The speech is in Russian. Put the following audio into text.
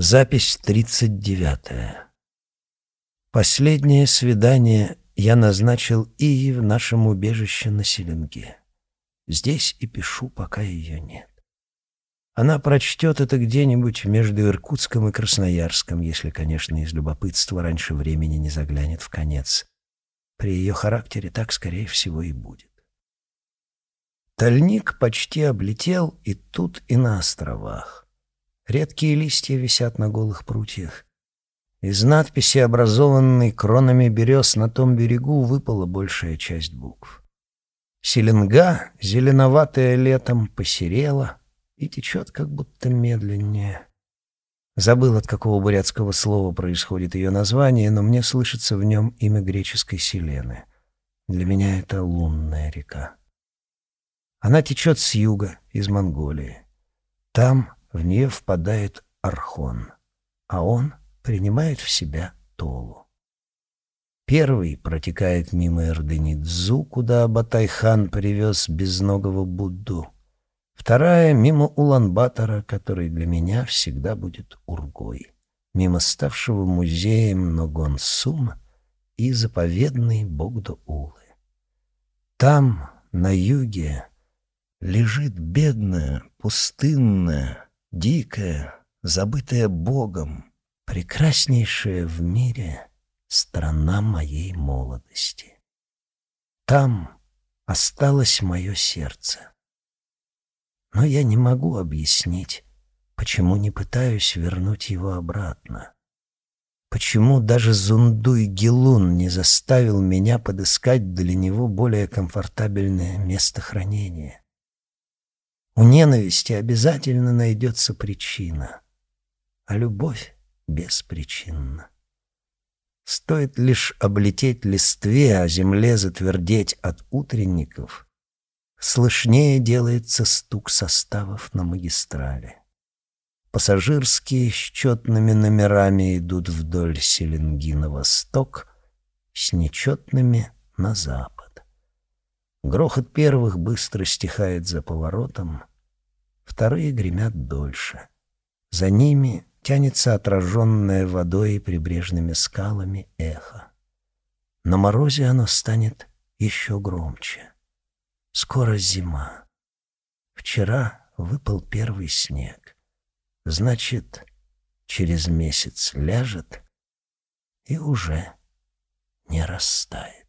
Запись 39. Последнее свидание я назначил и в нашем убежище на Селенге. Здесь и пишу, пока ее нет. Она прочтет это где-нибудь между Иркутском и Красноярском, если, конечно, из любопытства раньше времени не заглянет в конец. При ее характере так, скорее всего, и будет. Тальник почти облетел и тут, и на островах. Редкие листья висят на голых прутьях. Из надписи, образованной кронами берез на том берегу, выпала большая часть букв. Селенга, зеленоватая летом, посерела и течет как будто медленнее. Забыл, от какого бурятского слова происходит ее название, но мне слышится в нем имя греческой Селены. Для меня это лунная река. Она течет с юга, из Монголии. Там в нее впадает Архон, а он принимает в себя Толу. Первый протекает мимо Эрденидзу, куда Батайхан привез безногого Будду. Вторая — мимо Улан-Батора, который для меня всегда будет Ургой. Мимо ставшего музеем Ногон-Сум и заповедной Богдо-Улы. Там, на юге, лежит бедная, пустынная, дикая, забытая Богом, прекраснейшая в мире страна моей молодости. Там осталось мое сердце. Но я не могу объяснить, почему не пытаюсь вернуть его обратно. Почему даже Зундуй Гелун не заставил меня подыскать для него более комфортабельное место хранения? У ненависти обязательно найдется причина, а любовь беспричинна. Стоит лишь облететь листве, а земле затвердеть от утренников, слышнее делается стук составов на магистрали. Пассажирские с четными номерами идут вдоль Селенги на восток, с нечетными — на запад. Грохот первых быстро стихает за поворотом, вторые гремят дольше. За ними тянется отраженное водой и прибрежными скалами эхо. На морозе оно станет еще громче. Скоро зима. Вчера выпал первый снег. Значит, через месяц ляжет и уже не растает.